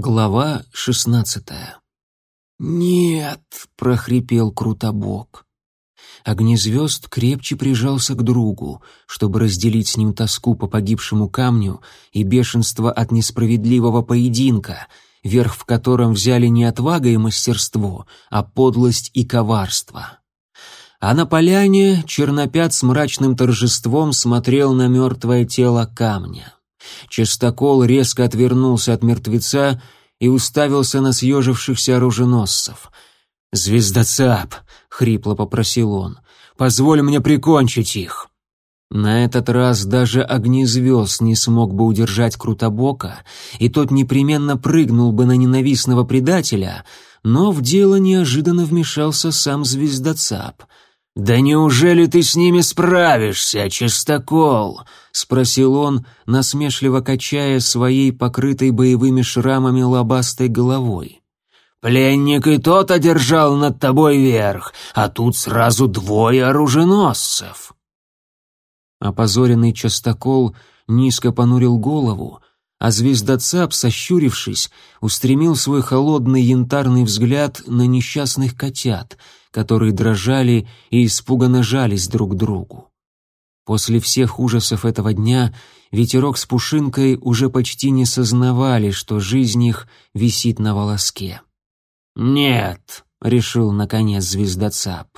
Глава шестнадцатая. «Нет!» — прохрипел Крутобок. Огнезвезд крепче прижался к другу, чтобы разделить с ним тоску по погибшему камню и бешенство от несправедливого поединка, верх в котором взяли не отвага и мастерство, а подлость и коварство. А на поляне чернопят с мрачным торжеством смотрел на мертвое тело камня. Частокол резко отвернулся от мертвеца и уставился на съежившихся оруженосцев. «Звездоцап!» — хрипло попросил он. «Позволь мне прикончить их!» На этот раз даже огнезвезд не смог бы удержать Крутобока, и тот непременно прыгнул бы на ненавистного предателя, но в дело неожиданно вмешался сам звездоцап — «Да неужели ты с ними справишься, чистокол?» — спросил он, насмешливо качая своей покрытой боевыми шрамами лобастой головой. «Пленник и тот одержал над тобой верх, а тут сразу двое оруженосцев». Опозоренный частокол низко понурил голову, а звездоцап, сощурившись, устремил свой холодный янтарный взгляд на несчастных котят, которые дрожали и испуганно жались друг к другу. После всех ужасов этого дня ветерок с пушинкой уже почти не сознавали, что жизнь их висит на волоске. «Нет», Решил, наконец, звезда ЦАП.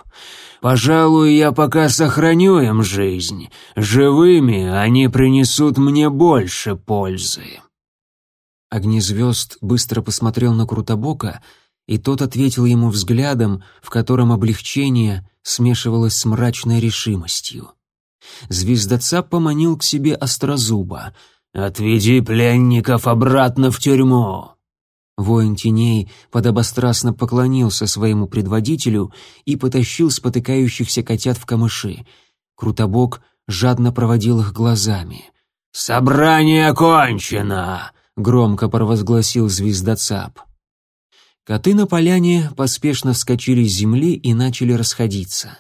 «Пожалуй, я пока сохраню им жизнь. Живыми они принесут мне больше пользы». Огнезвезд быстро посмотрел на Крутобока, и тот ответил ему взглядом, в котором облегчение смешивалось с мрачной решимостью. Звездоца поманил к себе Острозуба. «Отведи пленников обратно в тюрьму!» Воин теней подобострастно поклонился своему предводителю и потащил спотыкающихся котят в камыши. Крутобок жадно проводил их глазами. «Собрание окончено!» — громко провозгласил звездоцап. Коты на поляне поспешно вскочили с земли и начали расходиться.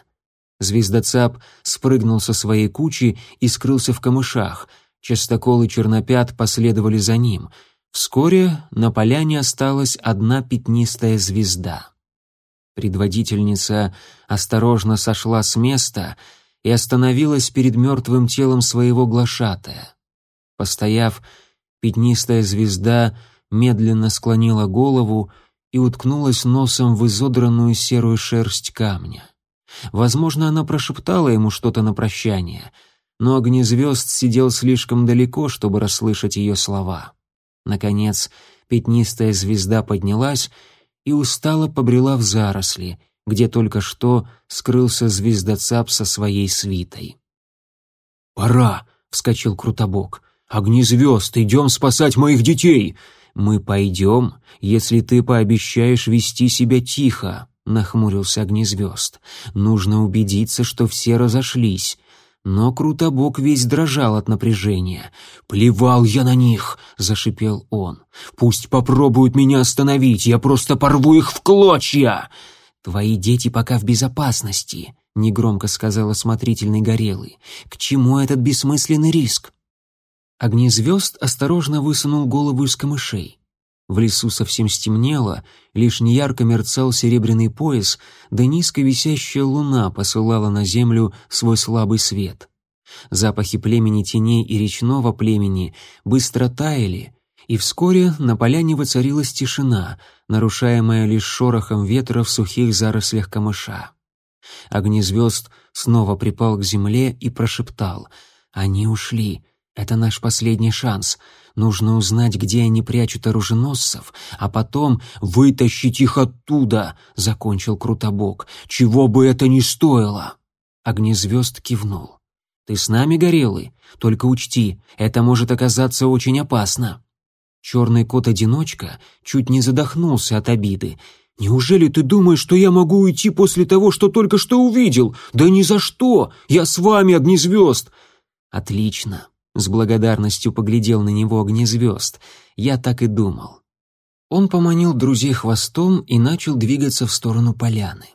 Звездоцап спрыгнул со своей кучи и скрылся в камышах. Частокол и чернопят последовали за ним — Вскоре на поляне осталась одна пятнистая звезда. Предводительница осторожно сошла с места и остановилась перед мертвым телом своего глашатая. Постояв, пятнистая звезда медленно склонила голову и уткнулась носом в изодранную серую шерсть камня. Возможно, она прошептала ему что-то на прощание, но огнезвезд сидел слишком далеко, чтобы расслышать ее слова. Наконец, пятнистая звезда поднялась и устало побрела в заросли, где только что скрылся звездоцап со своей свитой. «Пора!» — вскочил Крутобок. «Огни звезд! Идем спасать моих детей!» «Мы пойдем, если ты пообещаешь вести себя тихо», — нахмурился Огнезвезд. «Нужно убедиться, что все разошлись но Крутобок весь дрожал от напряжения. «Плевал я на них!» — зашипел он. «Пусть попробуют меня остановить, я просто порву их в клочья!» «Твои дети пока в безопасности», — негромко сказал осмотрительный Горелый. «К чему этот бессмысленный риск?» Огнезвезд осторожно высунул голову из камышей. В лесу совсем стемнело, лишь неярко мерцал серебряный пояс, да низко висящая луна посылала на землю свой слабый свет. Запахи племени теней и речного племени быстро таяли, и вскоре на поляне воцарилась тишина, нарушаемая лишь шорохом ветра в сухих зарослях камыша. Огни звезд снова припал к земле и прошептал «Они ушли!» Это наш последний шанс. Нужно узнать, где они прячут оруженосцев, а потом вытащить их оттуда, закончил Крутобок. Чего бы это ни стоило. Огнезвезд кивнул. Ты с нами, Горелый? Только учти, это может оказаться очень опасно. Черный кот-одиночка чуть не задохнулся от обиды. «Неужели ты думаешь, что я могу уйти после того, что только что увидел? Да ни за что! Я с вами, огнезвезд!» «Отлично. С благодарностью поглядел на него огнезвезд. Я так и думал. Он поманил друзей хвостом и начал двигаться в сторону поляны.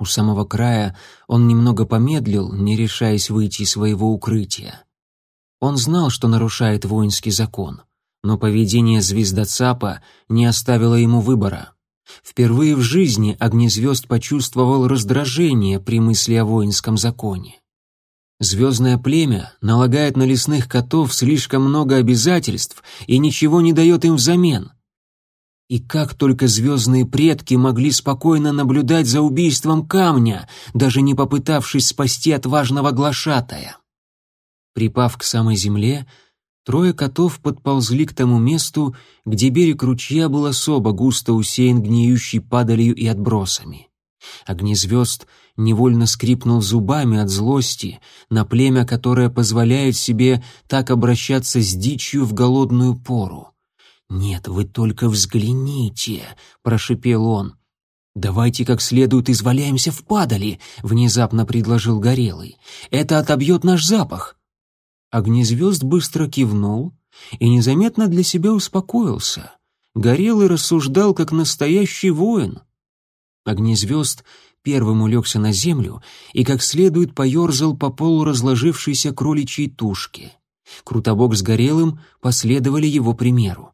У самого края он немного помедлил, не решаясь выйти из своего укрытия. Он знал, что нарушает воинский закон, но поведение звездоцапа не оставило ему выбора. Впервые в жизни Огнезвезд почувствовал раздражение при мысли о воинском законе. Звездное племя налагает на лесных котов слишком много обязательств и ничего не дает им взамен. И как только звездные предки могли спокойно наблюдать за убийством камня, даже не попытавшись спасти отважного глашатая. Припав к самой земле, трое котов подползли к тому месту, где берег ручья был особо густо усеян гниющей падалью и отбросами. Огни звезд — невольно скрипнул зубами от злости на племя, которое позволяет себе так обращаться с дичью в голодную пору. «Нет, вы только взгляните!» — прошипел он. «Давайте как следует изваляемся в падали!» — внезапно предложил Горелый. «Это отобьет наш запах!» Огнезвезд быстро кивнул и незаметно для себя успокоился. Горелый рассуждал как настоящий воин — Огнезвезд первым улегся на землю и как следует поерзал по полу разложившейся кроличьей тушки. Крутобок с Горелым последовали его примеру.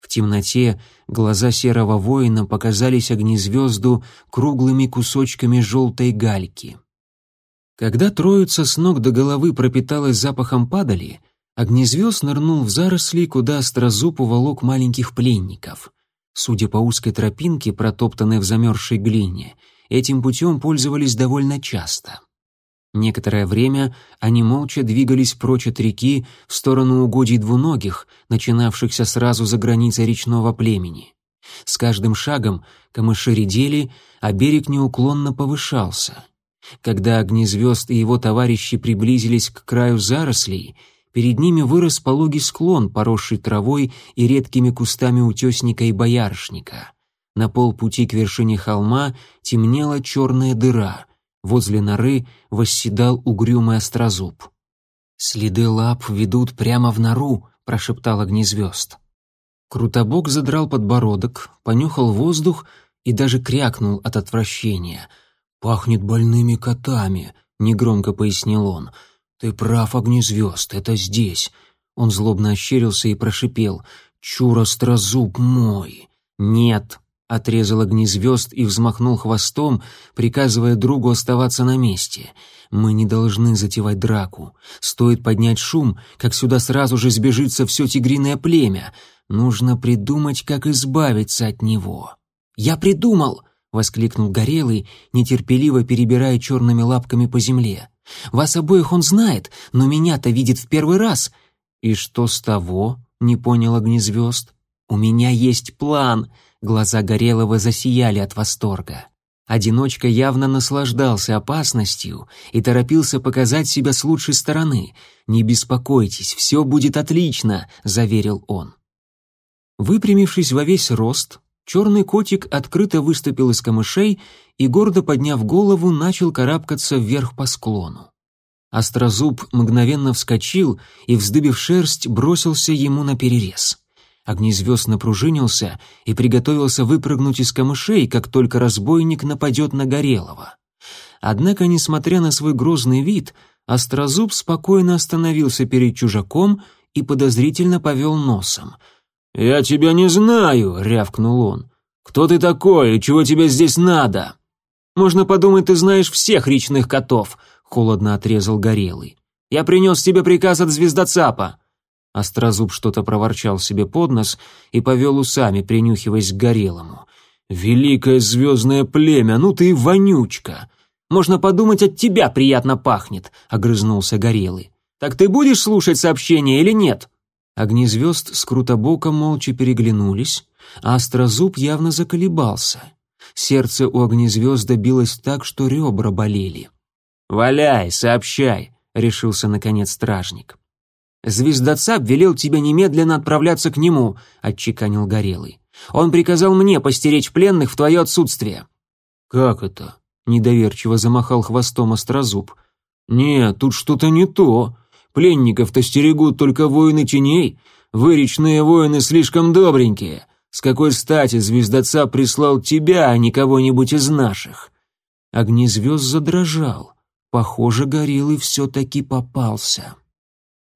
В темноте глаза серого воина показались огнезвезду круглыми кусочками желтой гальки. Когда троица с ног до головы пропиталась запахом падали, огнезвезд нырнул в заросли, куда острозуб уволок маленьких пленников. Судя по узкой тропинке, протоптанной в замерзшей глине — Этим путем пользовались довольно часто. Некоторое время они молча двигались прочь от реки в сторону угодий двуногих, начинавшихся сразу за границей речного племени. С каждым шагом камыши редели, а берег неуклонно повышался. Когда Огнезвезд и его товарищи приблизились к краю зарослей, перед ними вырос пологий склон, поросший травой и редкими кустами утесника и бояршника. — на полпути к вершине холма темнела черная дыра. Возле норы восседал угрюмый острозуб. «Следы лап ведут прямо в нору», — прошептал огнезвезд. Крутобок задрал подбородок, понюхал воздух и даже крякнул от отвращения. «Пахнет больными котами», — негромко пояснил он. «Ты прав, огнезвезд, это здесь». Он злобно ощерился и прошипел. «Чур, острозуб мой!» «Нет!» Отрезал огни звезд и взмахнул хвостом, приказывая другу оставаться на месте. «Мы не должны затевать драку. Стоит поднять шум, как сюда сразу же сбежится все тигриное племя. Нужно придумать, как избавиться от него». «Я придумал!» — воскликнул Горелый, нетерпеливо перебирая черными лапками по земле. «Вас обоих он знает, но меня-то видит в первый раз». «И что с того?» — не понял огнезвезд. «У меня есть план!» Глаза Горелого засияли от восторга. Одиночка явно наслаждался опасностью и торопился показать себя с лучшей стороны. «Не беспокойтесь, все будет отлично», — заверил он. Выпрямившись во весь рост, черный котик открыто выступил из камышей и, гордо подняв голову, начал карабкаться вверх по склону. Острозуб мгновенно вскочил и, вздыбив шерсть, бросился ему на перерез. Огнезвезд напружинился и приготовился выпрыгнуть из камышей, как только разбойник нападет на Горелого. Однако, несмотря на свой грозный вид, Острозуб спокойно остановился перед чужаком и подозрительно повел носом. «Я тебя не знаю!» — рявкнул он. «Кто ты такой и чего тебе здесь надо?» «Можно подумать, ты знаешь всех речных котов!» — холодно отрезал Горелый. «Я принес тебе приказ от звездоцапа!» Острозуб что-то проворчал себе под нос и повел усами, принюхиваясь к горелому. «Великое звездное племя, ну ты вонючка! Можно подумать, от тебя приятно пахнет!» — огрызнулся горелый. «Так ты будешь слушать сообщение или нет?» Огнезвезд с Крутобоком молча переглянулись, а Острозуб явно заколебался. Сердце у Огнезвезда билось так, что ребра болели. «Валяй, сообщай!» — решился наконец стражник. Звездоцап велел тебе немедленно отправляться к нему», — отчеканил Горелый. «Он приказал мне постеречь пленных в твое отсутствие». «Как это?» — недоверчиво замахал хвостом Острозуб. «Нет, тут что-то не то. Пленников-то стерегут только воины теней. Выречные воины, слишком добренькие. С какой стати звездоца прислал тебя, а не кого-нибудь из наших?» Огнезвезд задрожал. Похоже, Горелый все-таки попался.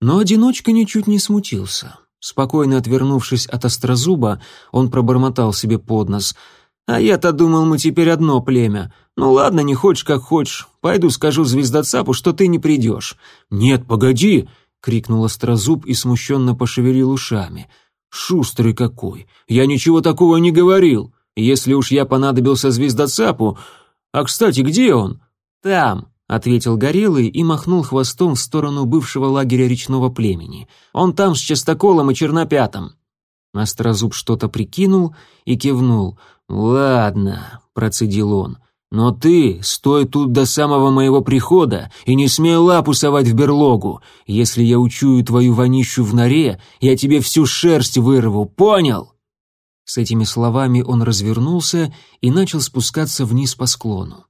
Но одиночка ничуть не смутился. Спокойно отвернувшись от острозуба, он пробормотал себе под нос. «А я-то думал, мы теперь одно племя. Ну ладно, не хочешь, как хочешь. Пойду скажу звездоцапу, что ты не придешь». «Нет, погоди!» — крикнул острозуб и смущенно пошевелил ушами. «Шустрый какой! Я ничего такого не говорил! Если уж я понадобился звездоцапу... А, кстати, где он?» «Там!» ответил Горелый и махнул хвостом в сторону бывшего лагеря речного племени. Он там с частоколом и чернопятом. Настрозуб что-то прикинул и кивнул. Ладно, процедил он. Но ты стой тут до самого моего прихода и не смей лапу совать в берлогу. Если я учую твою вонищу в норе, я тебе всю шерсть вырву, понял? С этими словами он развернулся и начал спускаться вниз по склону.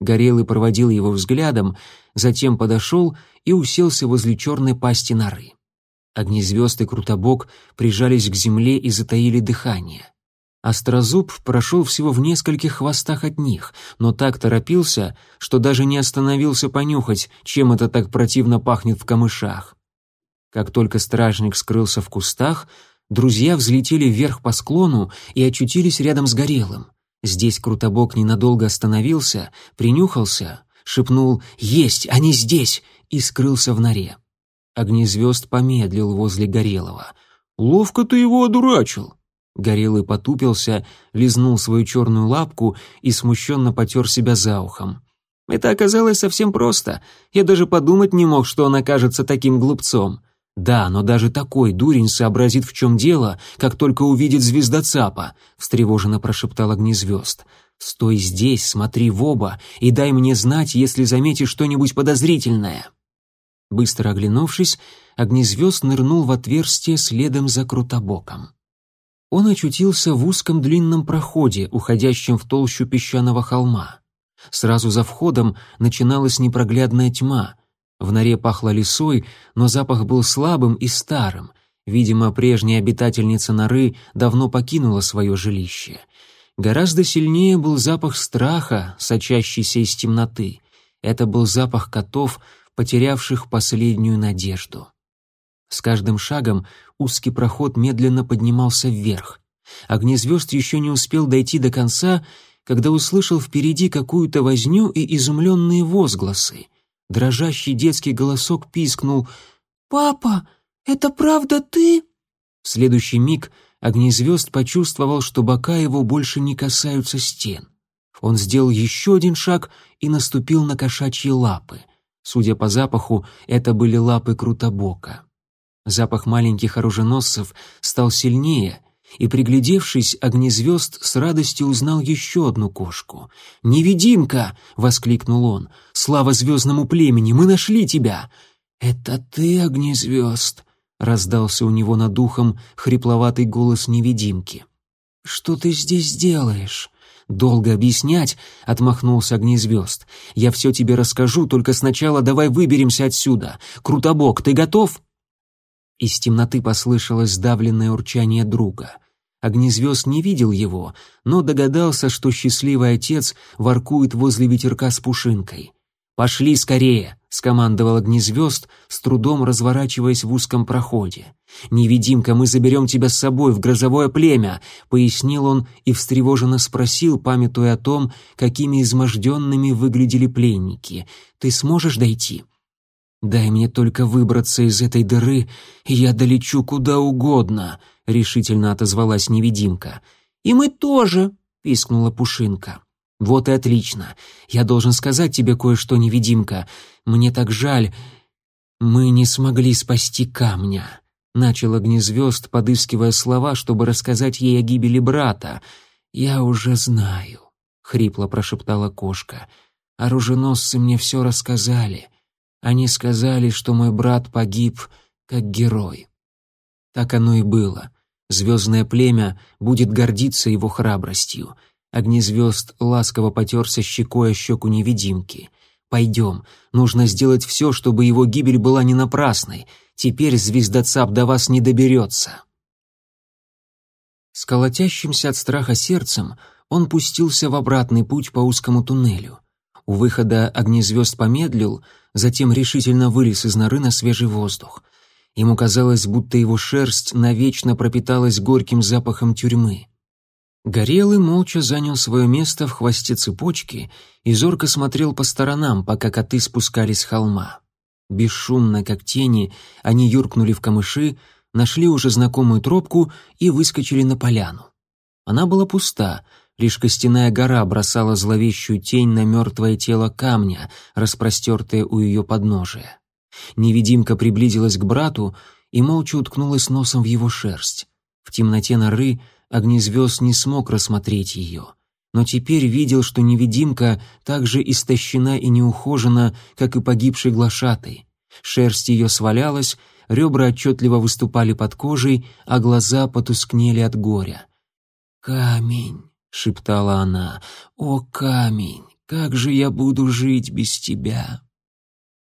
Горелый проводил его взглядом, затем подошел и уселся возле черной пасти норы. Огни звезд и Крутобок прижались к земле и затаили дыхание. Острозуб прошел всего в нескольких хвостах от них, но так торопился, что даже не остановился понюхать, чем это так противно пахнет в камышах. Как только стражник скрылся в кустах, друзья взлетели вверх по склону и очутились рядом с Горелым. Здесь Крутобок ненадолго остановился, принюхался, шепнул «Есть! Они здесь!» и скрылся в норе. Огнезвезд помедлил возле Горелого. «Ловко ты его одурачил!» Горелый потупился, лизнул свою черную лапку и смущенно потер себя за ухом. «Это оказалось совсем просто. Я даже подумать не мог, что он окажется таким глупцом. Да, но даже такой дурень сообразит, в чем дело, как только увидит звездоцапа, встревоженно прошептал огнезвезд. Стой здесь, смотри в оба и дай мне знать, если заметишь что-нибудь подозрительное. Быстро оглянувшись, огнезвезд нырнул в отверстие следом за крутобоком. Он очутился в узком длинном проходе, уходящем в толщу песчаного холма. Сразу за входом начиналась непроглядная тьма, в норе пахло лесой, но запах был слабым и старым. Видимо, прежняя обитательница норы давно покинула свое жилище. Гораздо сильнее был запах страха, сочащийся из темноты. Это был запах котов, потерявших последнюю надежду. С каждым шагом узкий проход медленно поднимался вверх. Огнезвезд еще не успел дойти до конца, когда услышал впереди какую-то возню и изумленные возгласы — Дрожащий детский голосок пискнул «Папа, это правда ты?» В следующий миг Огнезвезд почувствовал, что бока его больше не касаются стен. Он сделал еще один шаг и наступил на кошачьи лапы. Судя по запаху, это были лапы Крутобока. Запах маленьких оруженосцев стал сильнее, и, приглядевшись, огнезвезд с радостью узнал еще одну кошку. «Невидимка!» — воскликнул он. «Слава звездному племени! Мы нашли тебя!» «Это ты, огнезвезд!» — раздался у него над ухом хрипловатый голос невидимки. «Что ты здесь делаешь?» «Долго объяснять», — отмахнулся огнезвезд. «Я все тебе расскажу, только сначала давай выберемся отсюда. Крутобок, ты готов?» Из темноты послышалось сдавленное урчание друга. Огнезвезд не видел его, но догадался, что счастливый отец воркует возле ветерка с пушинкой. «Пошли скорее!» — скомандовал огнезвезд, с трудом разворачиваясь в узком проходе. «Невидимка, мы заберем тебя с собой в грозовое племя!» — пояснил он и встревоженно спросил, памятуя о том, какими изможденными выглядели пленники. «Ты сможешь дойти?» «Дай мне только выбраться из этой дыры, и я долечу куда угодно», — решительно отозвалась невидимка. «И мы тоже», — пискнула Пушинка. «Вот и отлично. Я должен сказать тебе кое-что, невидимка. Мне так жаль. Мы не смогли спасти камня», — начал огнезвезд, подыскивая слова, чтобы рассказать ей о гибели брата. «Я уже знаю», — хрипло прошептала кошка. «Оруженосцы мне все рассказали». Они сказали, что мой брат погиб как герой. Так оно и было. Звездное племя будет гордиться его храбростью. Огнезвезд ласково потерся щекой о щеку невидимки. «Пойдем. Нужно сделать все, чтобы его гибель была не напрасной. Теперь звездоцап до вас не доберется». С колотящимся от страха сердцем он пустился в обратный путь по узкому туннелю — у выхода огнезвезд помедлил, затем решительно вылез из норы на свежий воздух. Ему казалось, будто его шерсть навечно пропиталась горьким запахом тюрьмы. Горелый молча занял свое место в хвосте цепочки и зорко смотрел по сторонам, пока коты спускались с холма. Бесшумно, как тени, они юркнули в камыши, нашли уже знакомую тропку и выскочили на поляну. Она была пуста, Лишь костяная гора бросала зловещую тень на мертвое тело камня, распростертое у ее подножия. Невидимка приблизилась к брату и молча уткнулась носом в его шерсть. В темноте норы огнезвезд не смог рассмотреть ее, но теперь видел, что невидимка так же истощена и неухожена, как и погибший глашатый. Шерсть ее свалялась, ребра отчетливо выступали под кожей, а глаза потускнели от горя. «Камень!» шептала она. «О, камень, как же я буду жить без тебя!»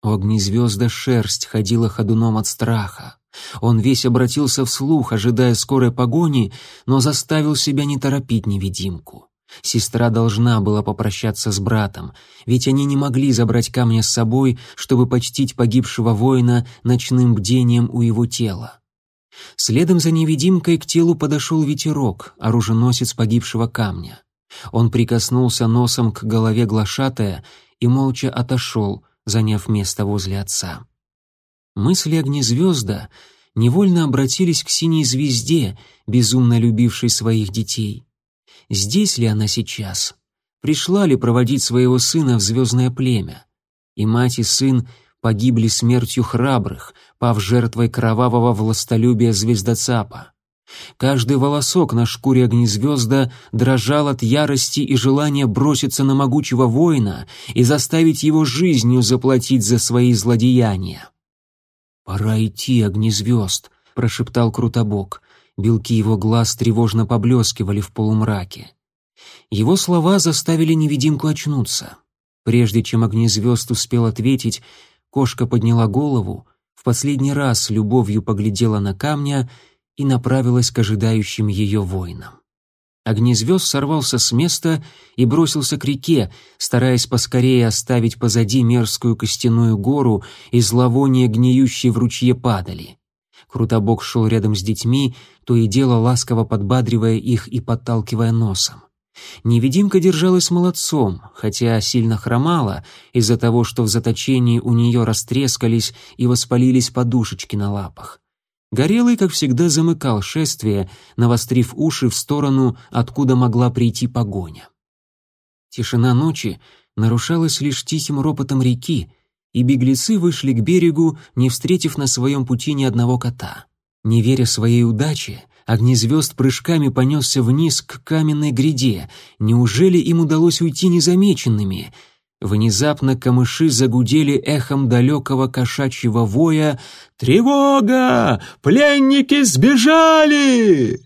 Огнезвезда шерсть ходила ходуном от страха. Он весь обратился вслух, ожидая скорой погони, но заставил себя не торопить невидимку. Сестра должна была попрощаться с братом, ведь они не могли забрать камня с собой, чтобы почтить погибшего воина ночным бдением у его тела. Следом за невидимкой к телу подошел ветерок, оруженосец погибшего камня. Он прикоснулся носом к голове глашатая и молча отошел, заняв место возле отца. Мысли огнезвезда невольно обратились к синей звезде, безумно любившей своих детей. Здесь ли она сейчас? Пришла ли проводить своего сына в звездное племя? И мать, и сын погибли смертью храбрых, пав жертвой кровавого властолюбия звездоцапа. Каждый волосок на шкуре огнезвезда дрожал от ярости и желания броситься на могучего воина и заставить его жизнью заплатить за свои злодеяния. «Пора идти, огнезвезд», — прошептал Крутобок. Белки его глаз тревожно поблескивали в полумраке. Его слова заставили невидимку очнуться. Прежде чем огнезвезд успел ответить, Кошка подняла голову, в последний раз с любовью поглядела на камня и направилась к ожидающим ее воинам. Огнезвезд сорвался с места и бросился к реке, стараясь поскорее оставить позади мерзкую костяную гору и зловоние гниющие в ручье падали. Крутобок шел рядом с детьми, то и дело ласково подбадривая их и подталкивая носом. Невидимка держалась молодцом, хотя сильно хромала из-за того, что в заточении у нее растрескались и воспалились подушечки на лапах. Горелый, как всегда, замыкал шествие, навострив уши в сторону, откуда могла прийти погоня. Тишина ночи нарушалась лишь тихим ропотом реки, и беглецы вышли к берегу, не встретив на своем пути ни одного кота. Не веря своей удаче, Огни звезд прыжками понесся вниз к каменной гряде. Неужели им удалось уйти незамеченными? Внезапно камыши загудели эхом далекого кошачьего воя «Тревога! Пленники сбежали!»